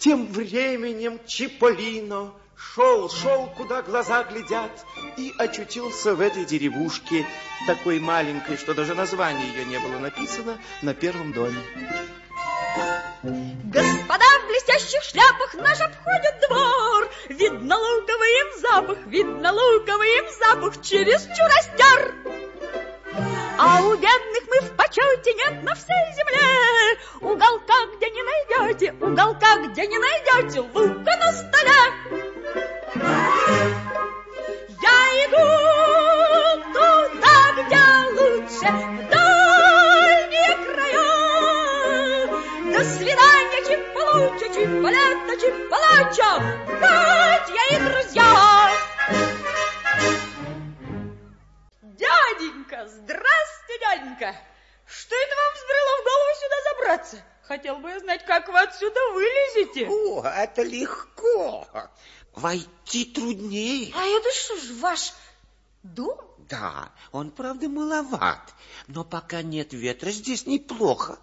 Тем временем Чиполлино шел, шел, куда глаза глядят, и очутился в этой деревушке, такой маленькой, что даже название ее не было написано на первом доме. Господа в блестящих шляпах наш обходят двор. Видно луковый им запах, видно луковый им запах, через чуростер. А у бедных мы в почете нет на всей земле. Уголка, где не найдете, уголка, где не найдете лука на столе. Легко. Войти труднее. А это что ж, ваш дом? Да, он, правда, маловат, но пока нет ветра, здесь неплохо.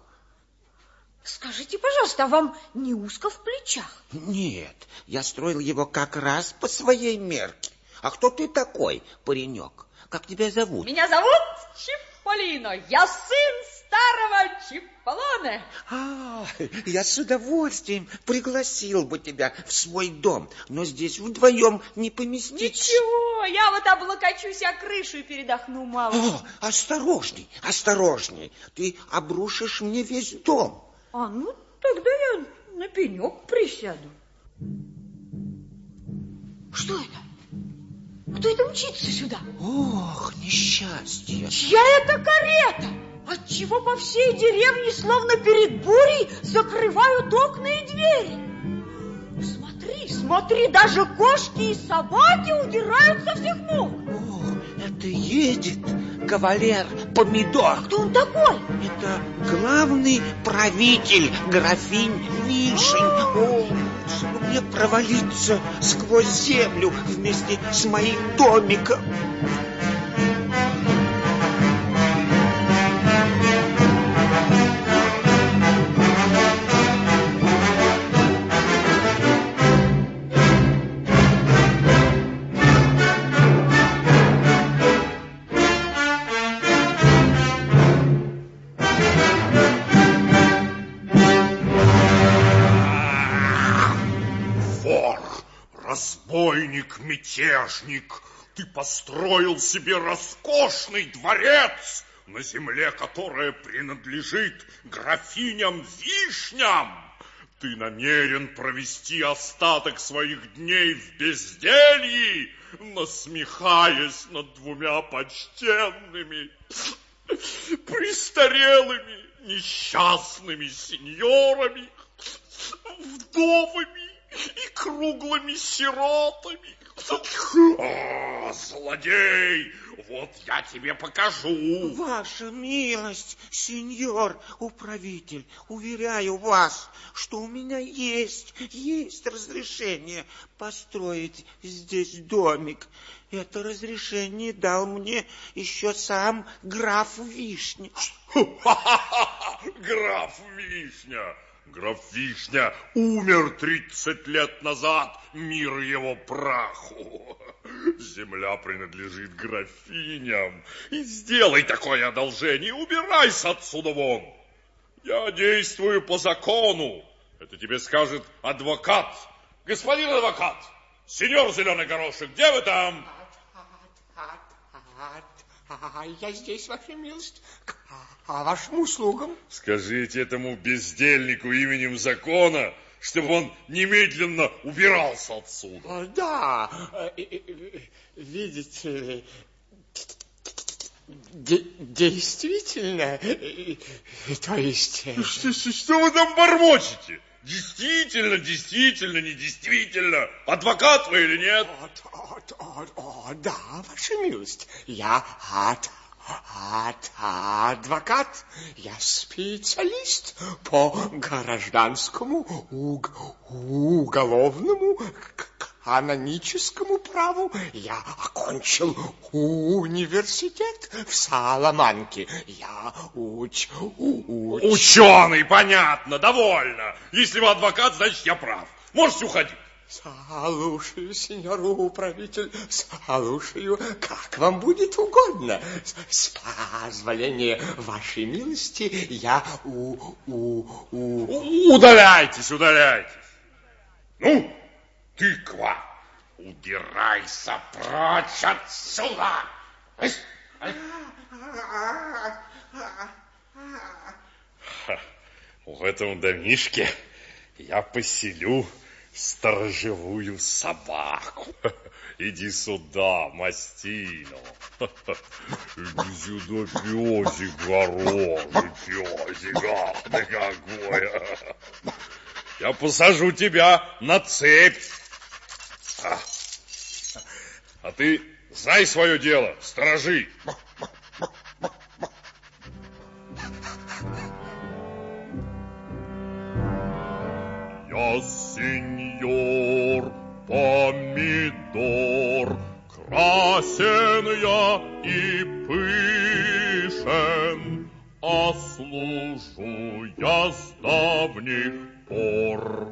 Скажите, пожалуйста, а вам не узко в плечах? Нет, я строил его как раз по своей мерке. А кто ты такой, паренек? Как тебя зовут? Меня зовут Чиполлино. Я сын старого Чиполлоне. А, я с удовольствием пригласил бы тебя в свой дом, но здесь вдвоем не поместиться. Ничего, я вот облокочусь о крышу и передохну мало. О, осторожней, осторожней. Ты обрушишь мне весь дом. А, ну, тогда я на пенек присяду. Что это? Кто это мчится сюда? Ох, несчастье. Чья это карета? Отчего по всей деревне, словно перед бурей, закрывают окна и двери? Смотри, смотри, даже кошки и собаки удирают со всех ног. О, это едет кавалер Помидор. Кто он такой? Это главный правитель, графинь Вишень. О, чтобы мне провалиться сквозь землю вместе с моим домиком. Вор, разбойник, мятежник, ты построил себе роскошный дворец, на земле, которая принадлежит графиням-вишням. Ты намерен провести остаток своих дней в безделье, насмехаясь над двумя почтенными, престарелыми, несчастными сеньорами, вдовами и круглыми сиротами. А, злодей, вот я тебе покажу. Ваша милость, сеньор управитель, уверяю вас, что у меня есть, есть разрешение построить здесь домик. Это разрешение дал мне еще сам граф Вишня. Граф Вишня. Граф Вишня умер 30 лет назад, мир его праху. Земля принадлежит графиням. И сделай такое одолжение, убирайся отсюда вон. Я действую по закону. Это тебе скажет адвокат. Господин адвокат, сеньор Зеленый Горошек, где вы там? А я здесь, ваша милость, а вашим услугам. Скажите этому бездельнику именем закона, чтобы он немедленно убирался отсюда. А, Да, э, видите ли, де- действительно, то есть... э, Что, что- что вы там бормочете? Действительно, действительно, не действительно. Адвокат вы или нет? О, о, о, о, да, ваша милость, я ад, ад, адвокат, я специалист по гражданскому уг- уголовному каноническому праву. Я окончил университет в Саламанке. Я уч... уч... Ученый, понятно, довольно. Если вы адвокат, значит, я прав. Можете уходить. Слушаю, сеньор управитель, слушаю, как вам будет угодно. С позволения вашей милости я у... у... у... Удаляйтесь, удаляйтесь. Ну, тыква, убирайся прочь отсюда. В этом домишке я поселю сторожевую собаку. Иди сюда, Мастино. Иди сюда, песик хороший, песик, ах ты какой. Я посажу тебя на цепь. А, а ты знай свое дело, сторожи. И пышен, а служу я с давних пор.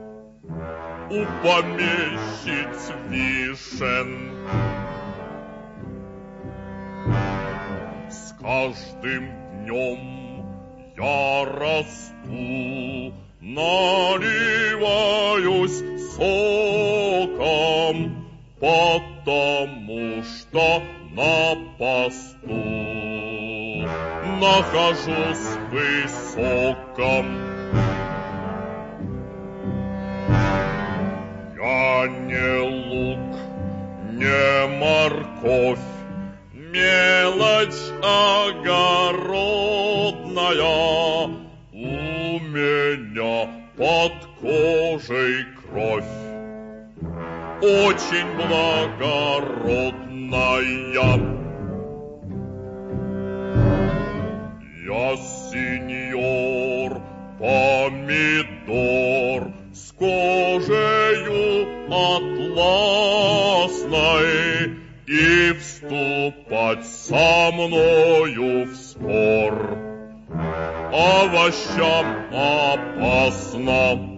У помещиц вишен с каждым днем я расту, наливаюсь соком, потому что на посту нахожусь высоком. Я не лук, не морковь, мелочь огородная, у меня под кожей кровь очень благородная. Я сеньор помидор с кожею атласной и вступать со мною в спор овощам опасно.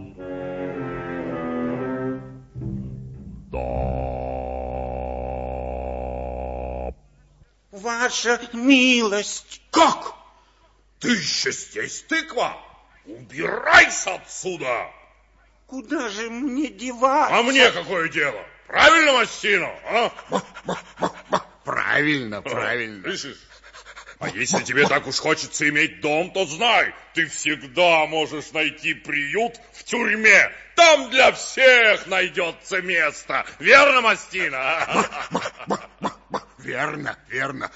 Ваша милость. Как? Ты еще здесь, тыква? Убирайся отсюда! Куда же мне деваться? А мне какое дело? Правильно, Мастино, а? Правильно, правильно. Слышишь? А если тебе так уж хочется иметь дом, то знай, ты всегда можешь найти приют в тюрьме. Там для всех найдется место. Верно, Мастина? Верно, верно.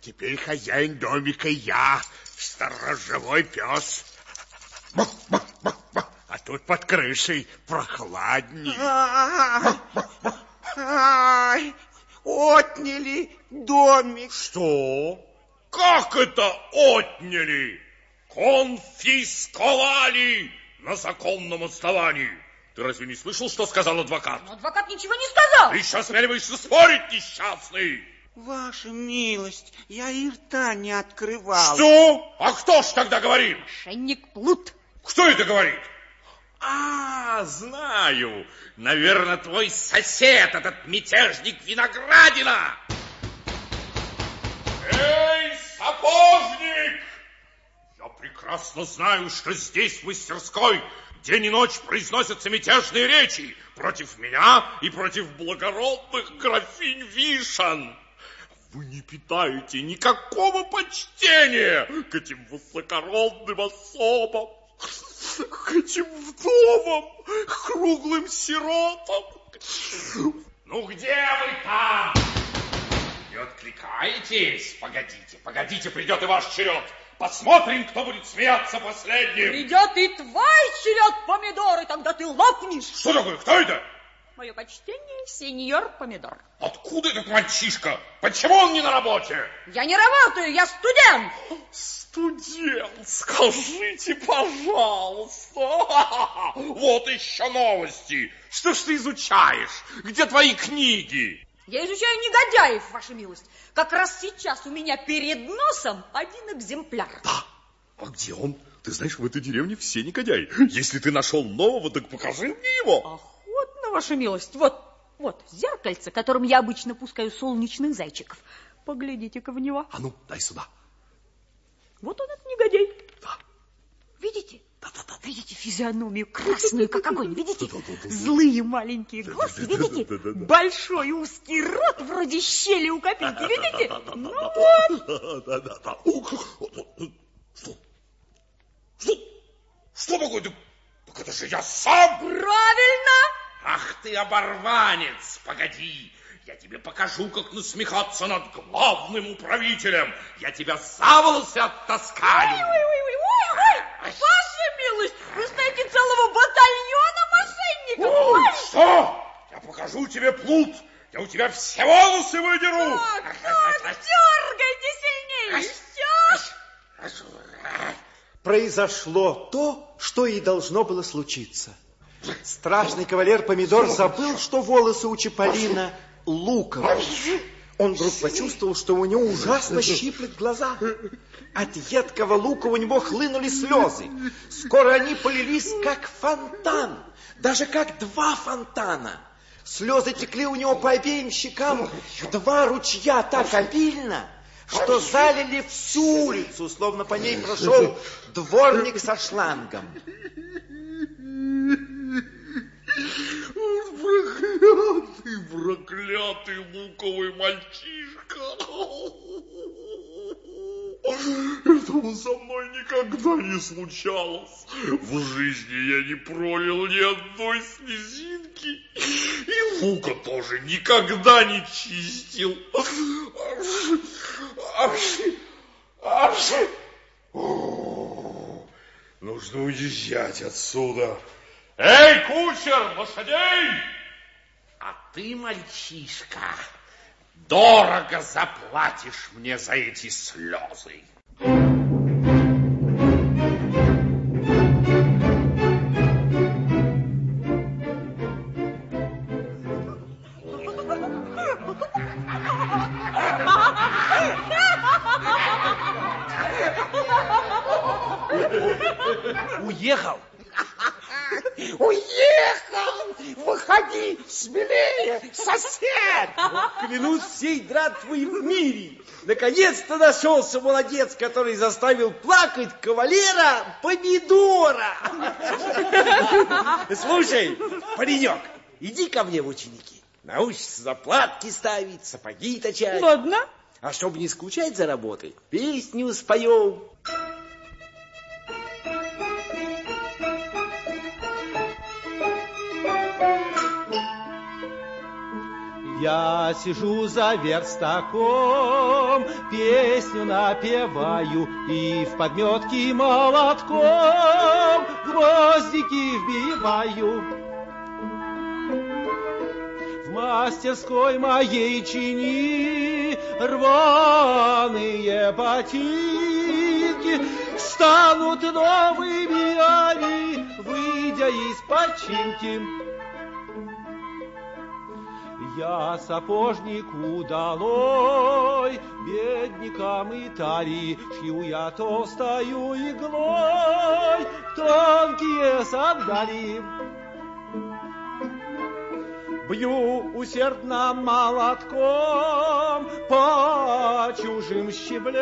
Теперь хозяин домика я, сторожевой пес. А тут под крышей прохладней. Ай, ай, отняли домик. Что? Как это отняли? Конфисковали на законном основании. Ты разве не слышал, что сказал адвокат? Но адвокат ничего не сказал. Ты еще осмеливаешься спорить, несчастный? Ваша милость, я и рта не открывал. Что? А кто ж тогда говорит? Мошенник плут. Кто это говорит? А, знаю. Наверное, твой сосед, этот мятежник Виноградина. Эй, сапожник! Я прекрасно знаю, что здесь, в мастерской, день и ночь произносятся мятежные речи против меня и против благородных графинь Вишен. Вы не питаете никакого почтения к этим высокородным особам, к этим вдовам, круглым сиротам. Ну где вы там? Не откликаетесь? Погодите, погодите, придет и ваш черед. Посмотрим, кто будет смеяться последним. Придет и твой черед, помидоры, тогда ты лопнешь. Что такое? Кто это? Мое почтение, сеньор Помидор. Откуда этот мальчишка? Почему он не на работе? Я не работаю, я студент. Студент, скажите, пожалуйста. Вот еще новости. Что ж ты изучаешь? Где твои книги? Я изучаю негодяев, ваша милость. Как раз сейчас у меня перед носом один экземпляр. Да. А где он? Ты знаешь, в этой деревне все негодяи. Если ты нашел нового, так покажи мне его. Охотно, ваша милость. Вот, вот, зеркальце, которым я обычно пускаю солнечных зайчиков. Поглядите-ка в него. А ну, дай сюда. Вот он, этот негодяй. Да. Видите? Видите физиономию красную, как огонь? Видите? Злые маленькие глазки, видите? Большой узкий рот, вроде щели у копейки, видите? Ну вот. Что? Что? Что такое? Так так это же я сам! Правильно! Ах ты, оборванец! Погоди! Я тебе покажу, как насмехаться над главным управителем. Я тебя за волосы оттаскаю. Ой, ой, ой, ой, ой, ой, милость, вы знаете целого батальона мошенников. Ой, что? Я покажу тебе плут. Я у тебя все волосы выдеру. так, так, дергайте сильнее, еще. Произошло то, что и должно было случиться. Страшный кавалер Помидор забыл, что волосы у Чиполлина луковые. Он вдруг почувствовал, что у него ужасно щиплет глаза. От едкого лука у него хлынули слезы. Скоро они полились, как фонтан, даже как два фонтана. Слезы текли у него по обеим щекам, два ручья так обильно, что залили всю улицу, словно по ней прошел дворник со шлангом. Проклятый, проклятый луковый мальчишка. Этого со мной никогда не случалось. В жизни я не пролил ни одной слезинки. И лука тоже никогда не чистил. Апши. О, Нужно уезжать отсюда. Эй, кучер, лошадей! Ты, мальчишка, дорого заплатишь мне за эти слезы. Уехал? Выходи смелее, сосед! Клянусь всей дратвой в мире. Наконец-то нашелся молодец, который заставил плакать кавалера Помидора. Слушай, паренек, иди ко мне в ученики. Научишься заплатки ставить, сапоги точать. Ладно. А чтобы не скучать за работой, песню споем. Я сижу за верстаком, песню напеваю и в подметки молотком гвоздики вбиваю. В мастерской моей чини рваные ботинки станут новыми они, выйдя из починки. Я сапожник удалой, бедникам Италии шью я толстою иглой тонкие сандалии. Бью усердно молотком по чужим щеблетам,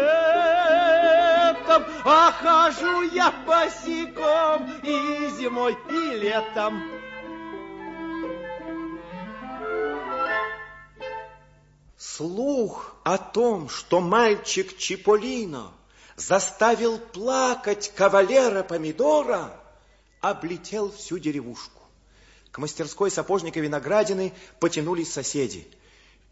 а хожу я босиком и зимой, и летом. Слух о том, что мальчик Чиполлино заставил плакать кавалера Помидора, облетел всю деревушку. К мастерской сапожника Виноградины потянулись соседи.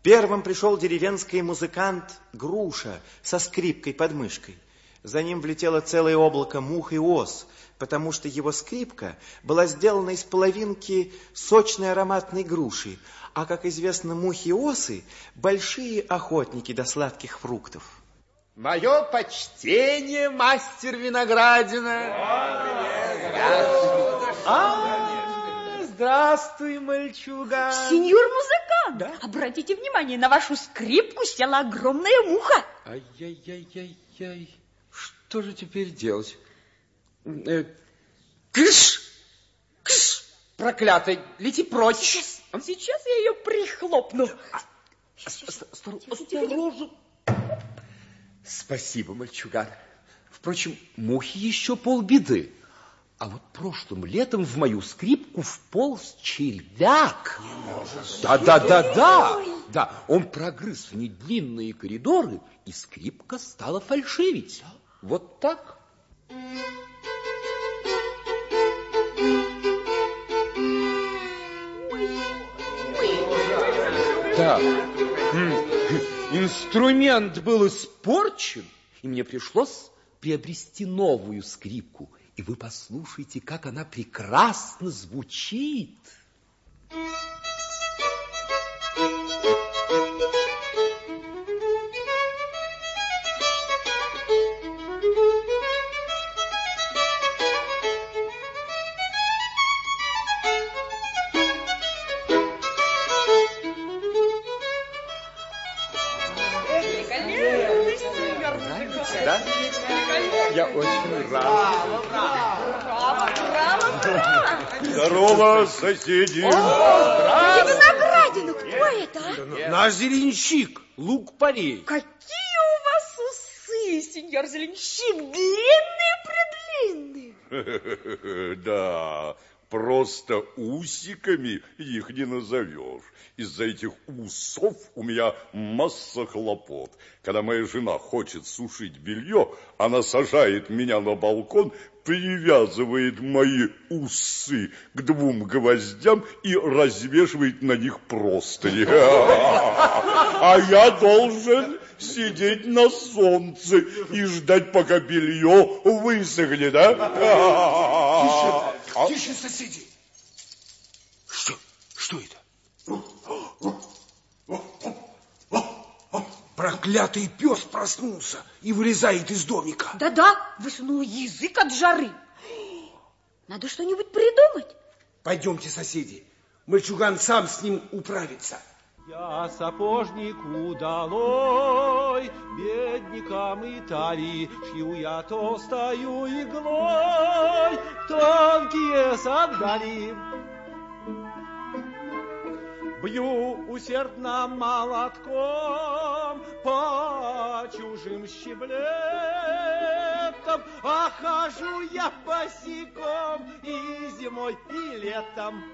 Первым пришел деревенский музыкант Груша со скрипкой под мышкой. За ним влетело целое облако мух и ос, потому что его скрипка была сделана из половинки сочной ароматной груши, а, как известно, мухи и осы – большие охотники до сладких фруктов. Мое почтение, мастер Виноградина. А, здравствуй, мальчуган. Сеньор музыкант, обратите внимание, на вашу скрипку села огромная муха. Ай-яй-яй-яй-яй. Что же теперь делать? Э, кыш! Кыш! Проклятый, лети прочь. Сейчас, сейчас я ее прихлопну. Осторожно. Спасибо, мальчуган. Впрочем, мухи еще полбеды. А вот прошлым летом в мою скрипку вполз червяк. Да, да, он прогрыз в недлинные коридоры, и скрипка стала фальшивить. Вот так. Да. Инструмент был испорчен, и мне пришлось приобрести новую скрипку. И вы послушайте, как она прекрасно звучит. Да? Рад. Здорово, соседи. Виноградину, кто это? а? Наш зеленщик, лук парей. Какие у вас усы, сеньор Зеленщик, длинные-предлинные. Да, просто усиками их не назовешь. Из-за этих усов у меня масса хлопот. Когда моя жена хочет сушить белье, она сажает меня на балкон, привязывает мои усы к двум гвоздям и развешивает на них простыни. А я должен сидеть на солнце и ждать, пока белье высохнет, да? Тише, тише, соседи. Что? Что это? Проклятый пес проснулся и вылезает из домика. Да-да, высунул язык от жары. Надо что-нибудь придумать. Пойдемте, соседи. Мальчуган сам с ним управится. Я сапожник удалой, бедникам Италии, шью я толстою иглой, тонкие сандали. Бью усердно молотком по чужим щеблетам, а хожу я босиком и зимой, и летом.